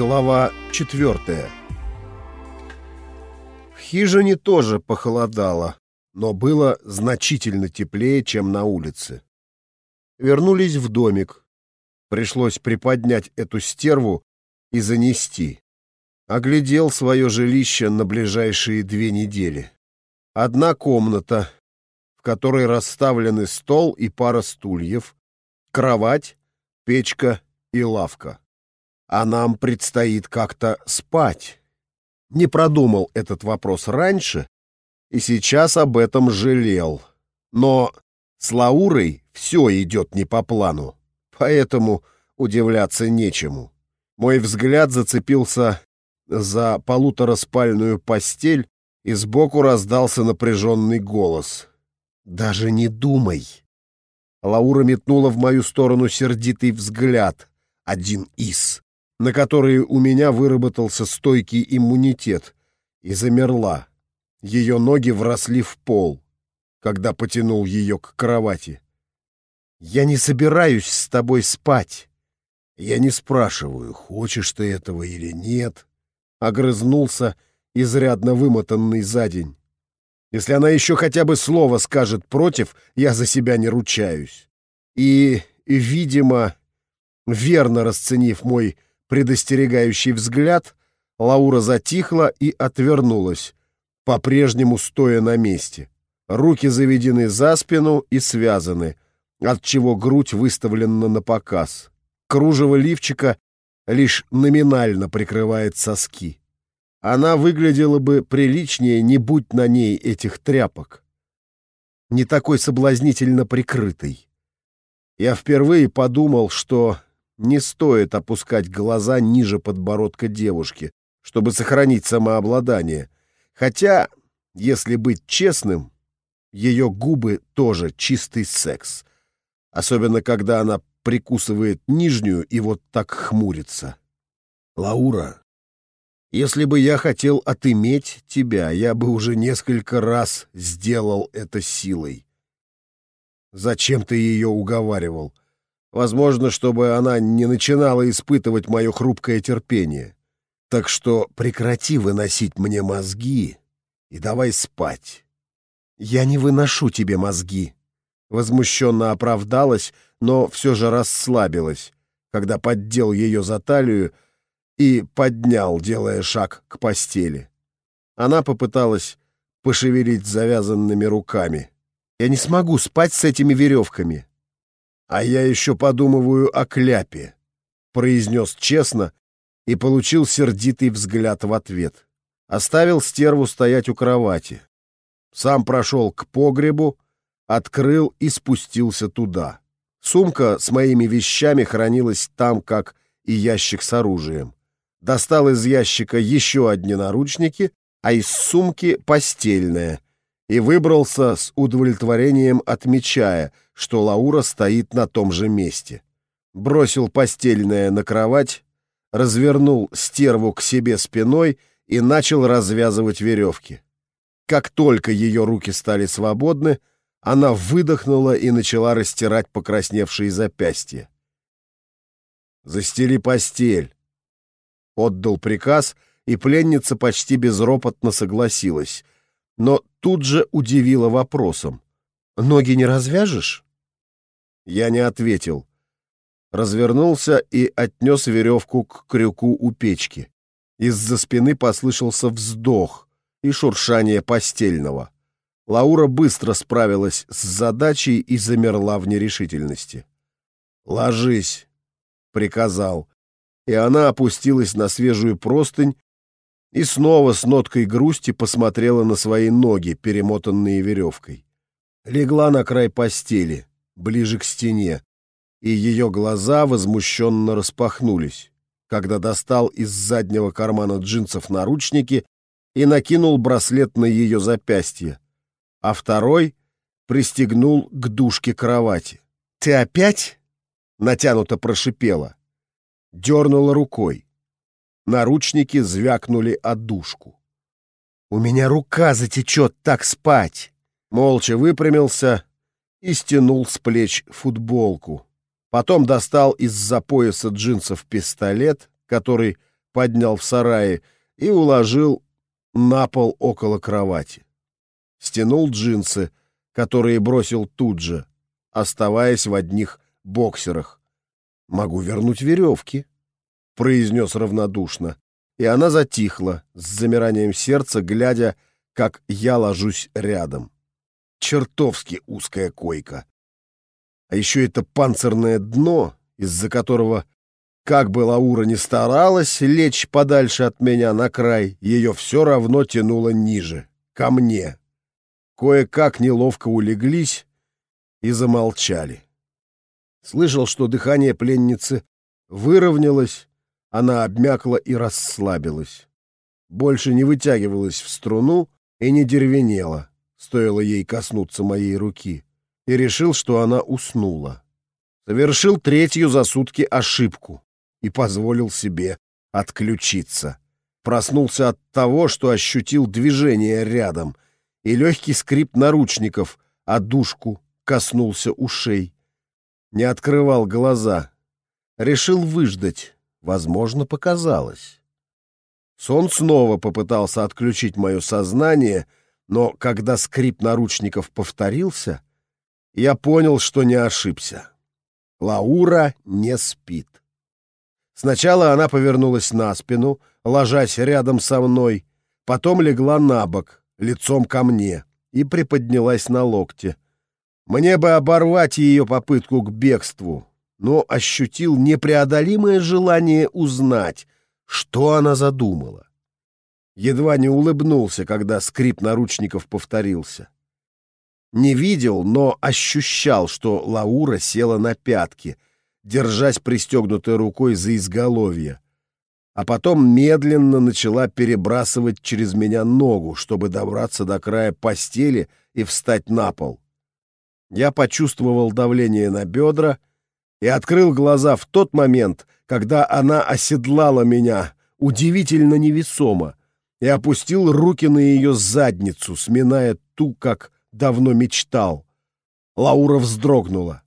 Глава четвертая В хижине тоже похолодало, но было значительно теплее, чем на улице. Вернулись в домик. Пришлось приподнять эту стерву и занести. Оглядел свое жилище на ближайшие две недели. Одна комната, в которой расставлены стол и пара стульев, кровать, печка и лавка. А нам предстоит как-то спать. Не продумал этот вопрос раньше и сейчас об этом жалел. Но с Лаурой все идет не по плану, поэтому удивляться нечему. Мой взгляд зацепился за полутораспальную постель, и сбоку раздался напряженный голос. «Даже не думай!» Лаура метнула в мою сторону сердитый взгляд, один из, на который у меня выработался стойкий иммунитет, и замерла. Ее ноги вросли в пол, когда потянул ее к кровати. «Я не собираюсь с тобой спать!» Я не спрашиваю, хочешь ты этого или нет. Огрызнулся, изрядно вымотанный за день. Если она еще хотя бы слово скажет против, я за себя не ручаюсь. И, видимо, верно расценив мой предостерегающий взгляд, Лаура затихла и отвернулась, по-прежнему стоя на месте. Руки заведены за спину и связаны, отчего грудь выставлена на показ. Кружево лифчика лишь номинально прикрывает соски. Она выглядела бы приличнее, не будь на ней этих тряпок. Не такой соблазнительно прикрытой. Я впервые подумал, что не стоит опускать глаза ниже подбородка девушки, чтобы сохранить самообладание. Хотя, если быть честным, ее губы тоже чистый секс. Особенно, когда она прикусывает нижнюю и вот так хмурится. «Лаура, если бы я хотел отыметь тебя, я бы уже несколько раз сделал это силой. Зачем ты ее уговаривал? Возможно, чтобы она не начинала испытывать мое хрупкое терпение. Так что прекрати выносить мне мозги и давай спать. Я не выношу тебе мозги. Возмущенно оправдалась, но все же расслабилась, когда поддел ее за талию и поднял, делая шаг к постели. Она попыталась пошевелить завязанными руками. «Я не смогу спать с этими веревками». «А я еще подумываю о кляпе», — произнес честно и получил сердитый взгляд в ответ. Оставил стерву стоять у кровати. Сам прошел к погребу, открыл и спустился туда. Сумка с моими вещами хранилась там, как и ящик с оружием. Достал из ящика еще одни наручники, а из сумки постельное, и выбрался с удовлетворением, отмечая, что Лаура стоит на том же месте. Бросил постельное на кровать, развернул стерву к себе спиной и начал развязывать веревки. Как только ее руки стали свободны, она выдохнула и начала растирать покрасневшие запястья. «Застели постель!» Отдал приказ, и пленница почти безропотно согласилась, но тут же удивила вопросом. «Ноги не развяжешь?» Я не ответил. Развернулся и отнес веревку к крюку у печки. Из-за спины послышался вздох и шуршание постельного. Лаура быстро справилась с задачей и замерла в нерешительности. «Ложись», — приказал, и она опустилась на свежую простынь и снова с ноткой грусти посмотрела на свои ноги, перемотанные веревкой. Легла на край постели, ближе к стене, и ее глаза возмущенно распахнулись, когда достал из заднего кармана джинсов наручники и накинул браслет на ее запястье а второй пристегнул к дужке кровати. «Ты опять?» — натянуто прошипела. Дернула рукой. Наручники звякнули о дужку. «У меня рука затечет так спать!» Молча выпрямился и стянул с плеч футболку. Потом достал из-за пояса джинсов пистолет, который поднял в сарае и уложил на пол около кровати. Стянул джинсы, которые бросил тут же, оставаясь в одних боксерах. «Могу вернуть веревки», — произнес равнодушно, и она затихла, с замиранием сердца, глядя, как я ложусь рядом. Чертовски узкая койка. А еще это панцирное дно, из-за которого, как бы Лаура ни старалась лечь подальше от меня на край, ее все равно тянуло ниже, ко мне. Кое-как неловко улеглись и замолчали. Слышал, что дыхание пленницы выровнялось, она обмякла и расслабилась. Больше не вытягивалась в струну и не деревенела, стоило ей коснуться моей руки, и решил, что она уснула. Совершил третью за сутки ошибку и позволил себе отключиться. Проснулся от того, что ощутил движение рядом, и легкий скрип наручников, а душку коснулся ушей. Не открывал глаза. Решил выждать. Возможно, показалось. Сон снова попытался отключить мое сознание, но когда скрип наручников повторился, я понял, что не ошибся. Лаура не спит. Сначала она повернулась на спину, ложась рядом со мной, потом легла на бок, лицом ко мне, и приподнялась на локте. Мне бы оборвать ее попытку к бегству, но ощутил непреодолимое желание узнать, что она задумала. Едва не улыбнулся, когда скрип наручников повторился. Не видел, но ощущал, что Лаура села на пятки, держась пристегнутой рукой за изголовье, а потом медленно начала перебрасывать через меня ногу, чтобы добраться до края постели и встать на пол. Я почувствовал давление на бедра и открыл глаза в тот момент, когда она оседлала меня, удивительно невесомо, и опустил руки на ее задницу, сминая ту, как давно мечтал. Лаура вздрогнула.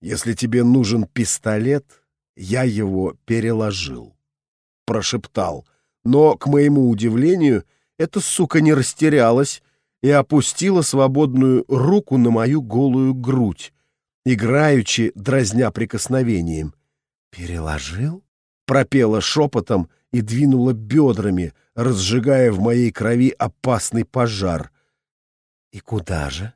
«Если тебе нужен пистолет, я его переложил», — прошептал. Но, к моему удивлению, эта сука не растерялась и опустила свободную руку на мою голую грудь, играючи, дразня прикосновением. «Переложил?» — пропела шепотом и двинула бедрами, разжигая в моей крови опасный пожар. «И куда же?»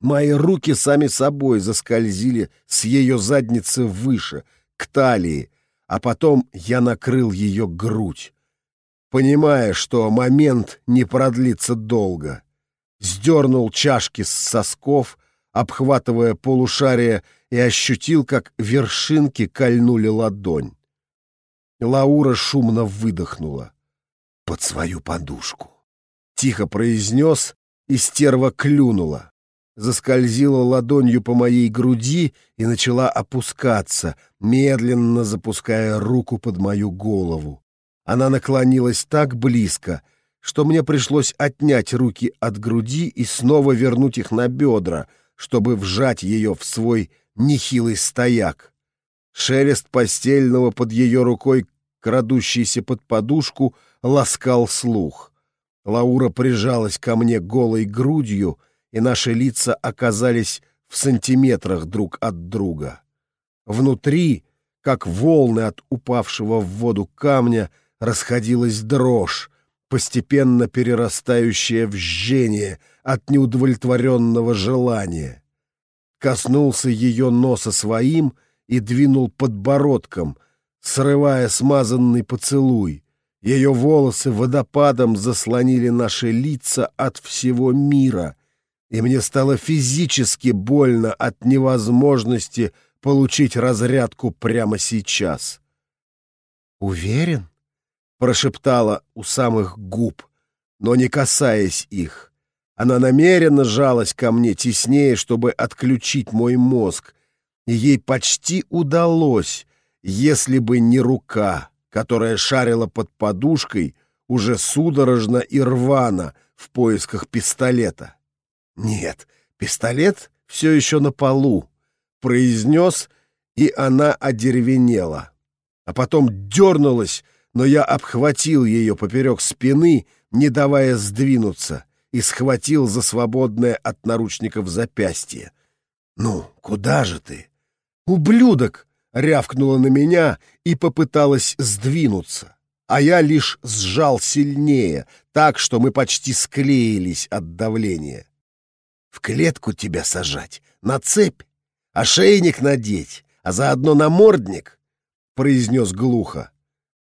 Мои руки сами собой заскользили с ее задницы выше, к талии, а потом я накрыл ее грудь понимая, что момент не продлится долго. Сдернул чашки с сосков, обхватывая полушарие, и ощутил, как вершинки кольнули ладонь. Лаура шумно выдохнула. «Под свою подушку!» Тихо произнес, и стерва клюнула. Заскользила ладонью по моей груди и начала опускаться, медленно запуская руку под мою голову. Она наклонилась так близко, что мне пришлось отнять руки от груди и снова вернуть их на бедра, чтобы вжать ее в свой нехилый стояк. Шелест постельного под ее рукой, крадущийся под подушку, ласкал слух. Лаура прижалась ко мне голой грудью, и наши лица оказались в сантиметрах друг от друга. Внутри, как волны от упавшего в воду камня, расходилась дрожь, постепенно перерастающая в жжение от неудовлетворенного желания. Коснулся ее носа своим и двинул подбородком, срывая смазанный поцелуй. Ее волосы водопадом заслонили наши лица от всего мира, и мне стало физически больно от невозможности получить разрядку прямо сейчас. «Уверен?» Прошептала у самых губ, но не касаясь их. Она намеренно жалась ко мне теснее, чтобы отключить мой мозг, и ей почти удалось, если бы не рука, которая шарила под подушкой уже судорожно и рвано в поисках пистолета. «Нет, пистолет все еще на полу», — произнес, и она одеревенела. а потом дернулась, но я обхватил ее поперек спины, не давая сдвинуться, и схватил за свободное от наручников запястье. «Ну, куда же ты?» «Ублюдок!» — рявкнула на меня и попыталась сдвинуться, а я лишь сжал сильнее, так, что мы почти склеились от давления. «В клетку тебя сажать, на цепь, ошейник надеть, а заодно намордник?» — произнес глухо.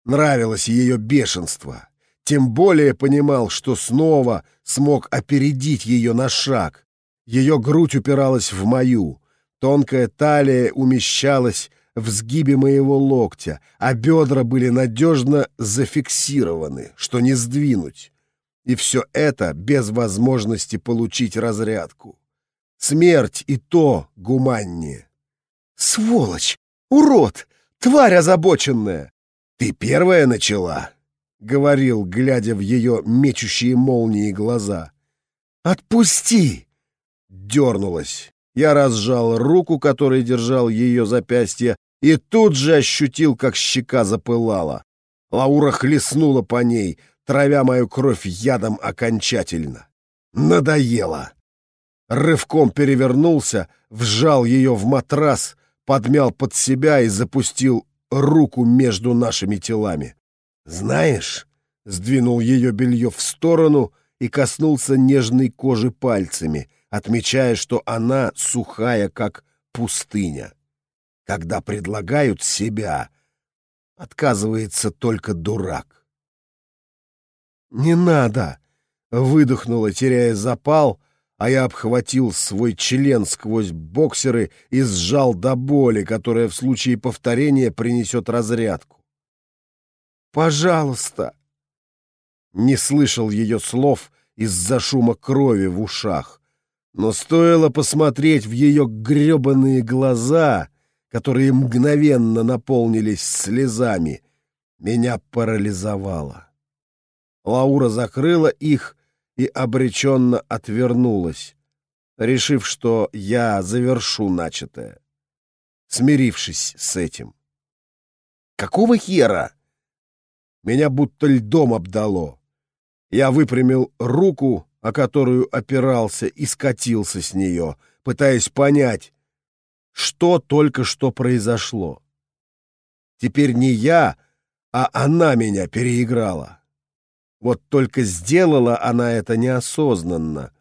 Нравилось ее бешенство. Тем более понимал, что снова смог опередить ее на шаг. Ее грудь упиралась в мою. Тонкая талия умещалась в сгибе моего локтя, а бедра были надежно зафиксированы, что не сдвинуть. И все это без возможности получить разрядку. Смерть и то гуманнее. «Сволочь! Урод! Тварь озабоченная! Ты первая начала!» — говорил, глядя в ее мечущие молнии глаза. «Отпусти!» — дернулась. Я разжал руку, которой держал ее запястье, и тут же ощутил, как щека запылала. Лаура хлестнула по ней, травя мою кровь ядом окончательно. Надоело. Рывком перевернулся, вжал ее в матрас, подмял под себя и запустил руку между нашими телами. «Знаешь...» — сдвинул ее белье в сторону и коснулся нежной кожи пальцами, отмечая, что она сухая, как пустыня. Когда предлагают себя, отказывается только дурак. «Не надо!» — выдохнула, теряя запал, а я обхватил свой член сквозь боксеры и сжал до боли, которая в случае повторения принесет разрядку. «Пожалуйста!» Не слышал ее слов из-за шума крови в ушах, но стоило посмотреть в ее гребаные глаза, которые мгновенно наполнились слезами, меня парализовало. Лаура закрыла их и обреченно отвернулась, решив, что я завершу начатое, смирившись с этим. «Какого хера?» Меня будто льдом обдало. Я выпрямил руку, о которую опирался, и скатился с нее, пытаясь понять, что только что произошло. Теперь не я, а она меня переиграла. Вот только сделала она это неосознанно,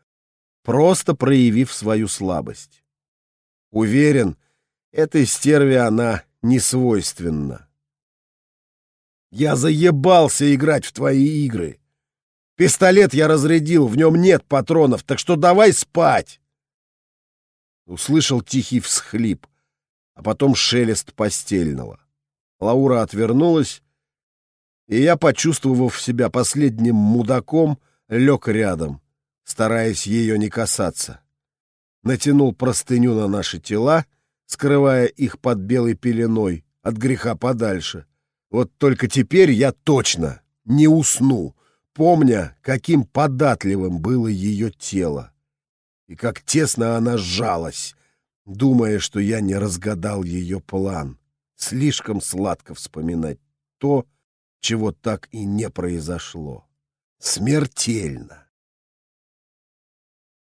просто проявив свою слабость. Уверен, этой стерве она не свойственна. Я заебался играть в твои игры. Пистолет я разрядил, в нем нет патронов, так что давай спать. Услышал тихий всхлип, а потом шелест постельного. Лаура отвернулась, и я, почувствовав себя последним мудаком, лег рядом, стараясь ее не касаться. Натянул простыню на наши тела, скрывая их под белой пеленой, от греха подальше. Вот только теперь я точно не усну, помня, каким податливым было ее тело. И как тесно она сжалась, думая, что я не разгадал ее план. Слишком сладко вспоминать то, чего так и не произошло. Смертельно.